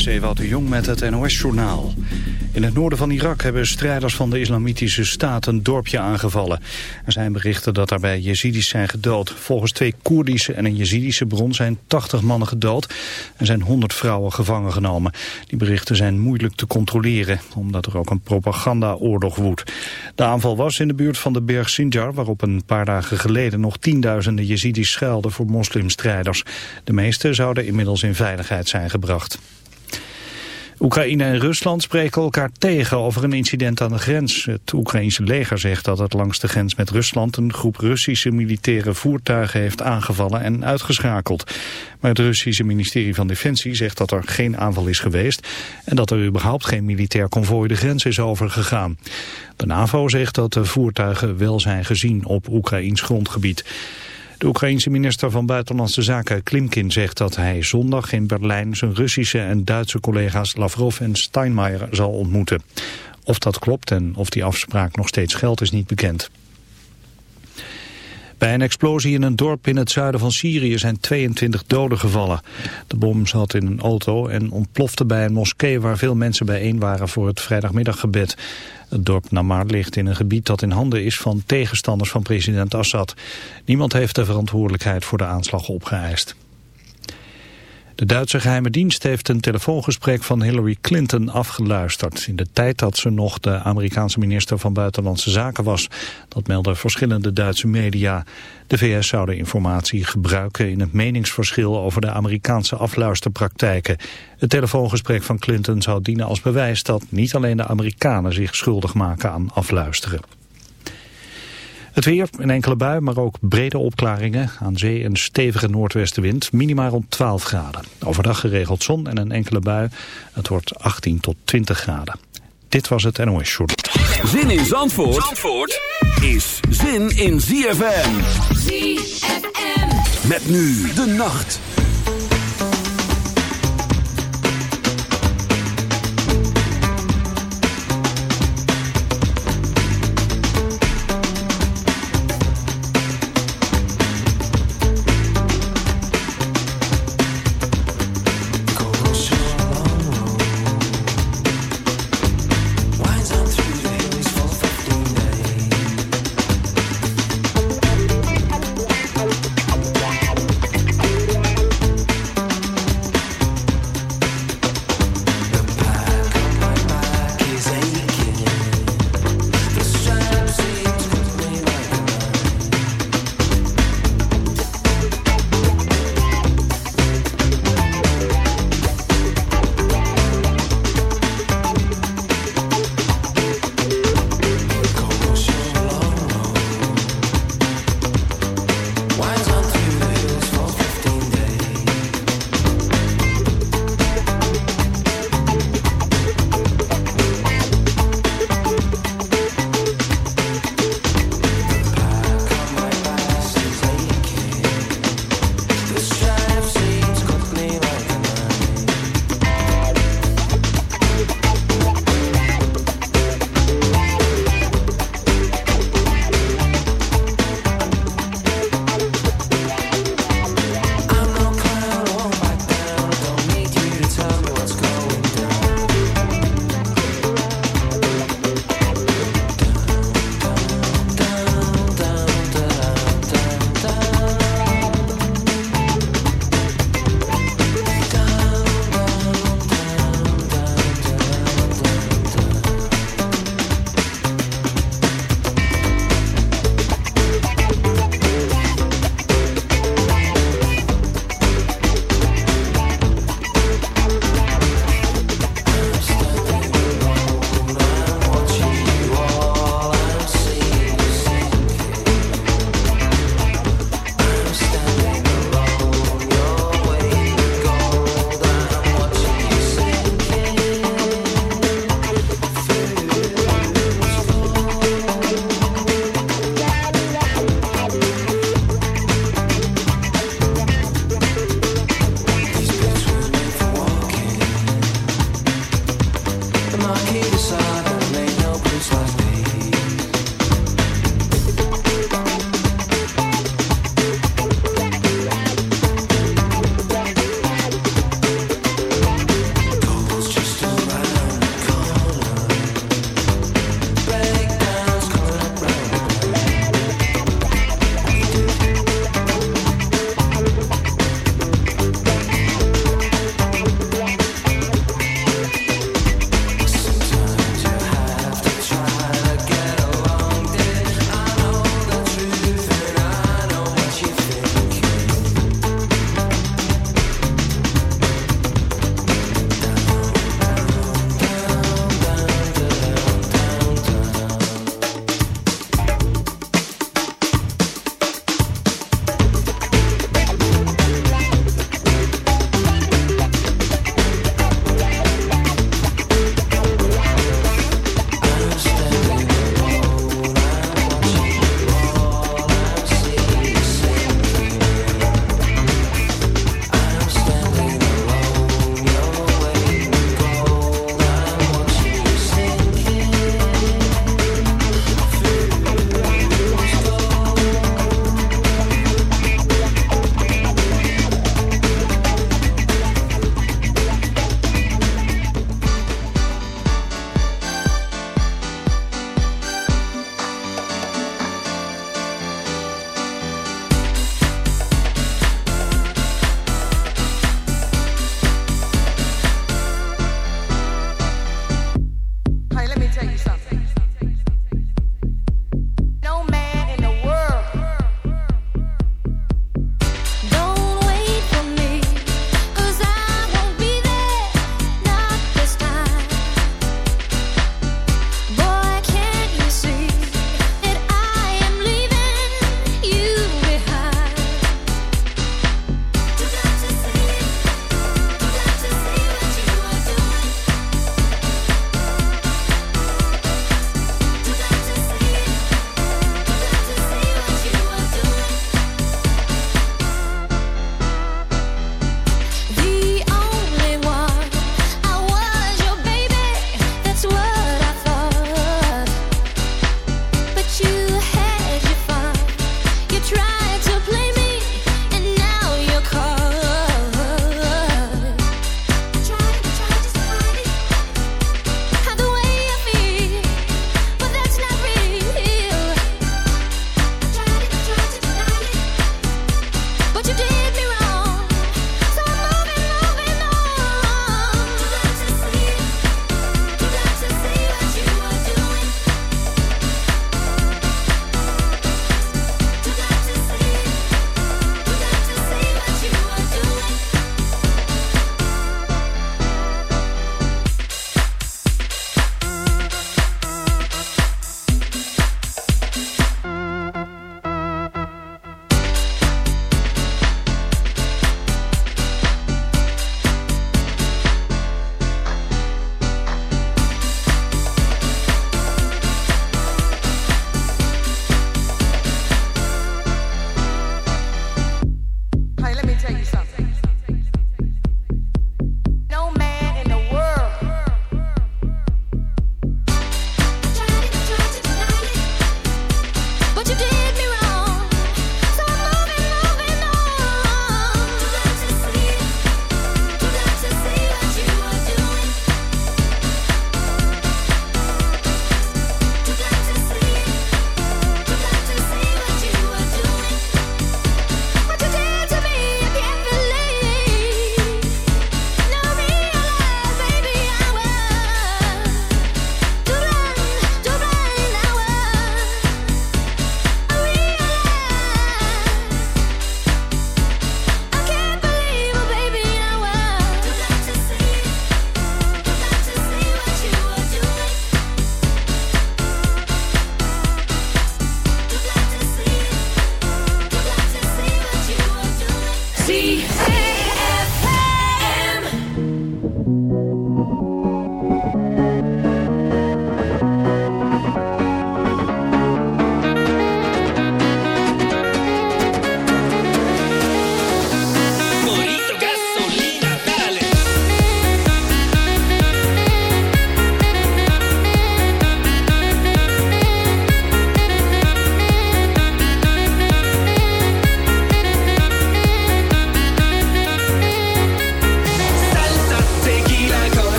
Is Ewout de Jong met het NOS-journaal. In het noorden van Irak hebben strijders van de Islamitische Staat een dorpje aangevallen. Er zijn berichten dat daarbij Jezidis zijn gedood. Volgens twee Koerdische en een Jezidische bron zijn 80 mannen gedood... en zijn 100 vrouwen gevangen genomen. Die berichten zijn moeilijk te controleren, omdat er ook een propagandaoorlog woedt. De aanval was in de buurt van de berg Sinjar... waarop een paar dagen geleden nog tienduizenden Jezidis schuilden voor moslimstrijders. De meeste zouden inmiddels in veiligheid zijn gebracht. Oekraïne en Rusland spreken elkaar tegen over een incident aan de grens. Het Oekraïense leger zegt dat het langs de grens met Rusland een groep Russische militaire voertuigen heeft aangevallen en uitgeschakeld. Maar het Russische ministerie van Defensie zegt dat er geen aanval is geweest en dat er überhaupt geen militair konvooi de grens is overgegaan. De NAVO zegt dat de voertuigen wel zijn gezien op Oekraïns grondgebied. De Oekraïense minister van Buitenlandse Zaken Klimkin zegt dat hij zondag in Berlijn zijn Russische en Duitse collega's Lavrov en Steinmeier zal ontmoeten. Of dat klopt en of die afspraak nog steeds geldt is niet bekend. Bij een explosie in een dorp in het zuiden van Syrië zijn 22 doden gevallen. De bom zat in een auto en ontplofte bij een moskee waar veel mensen bijeen waren voor het vrijdagmiddaggebed. Het dorp Namar ligt in een gebied dat in handen is van tegenstanders van president Assad. Niemand heeft de verantwoordelijkheid voor de aanslag opgeëist. De Duitse geheime dienst heeft een telefoongesprek van Hillary Clinton afgeluisterd... in de tijd dat ze nog de Amerikaanse minister van Buitenlandse Zaken was. Dat melden verschillende Duitse media. De VS zou de informatie gebruiken in het meningsverschil over de Amerikaanse afluisterpraktijken. Het telefoongesprek van Clinton zou dienen als bewijs dat niet alleen de Amerikanen zich schuldig maken aan afluisteren. Het weer, een enkele bui, maar ook brede opklaringen. Aan zee een stevige noordwestenwind, minimaal rond 12 graden. Overdag geregeld zon en een enkele bui. Het wordt 18 tot 20 graden. Dit was het NOS Short. Zin in Zandvoort, Zandvoort is zin in ZFM. ZFM. Met nu de nacht.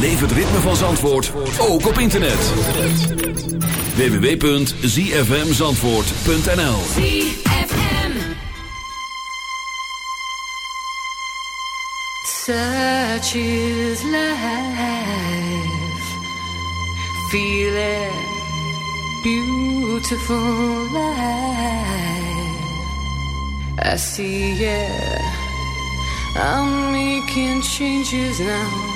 Beleef het ritme van Zandvoort, ook op internet. www.zfmzandvoort.nl Such is life. Feel Beautiful life. I see it. I'm making changes now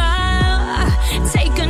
smile. Take a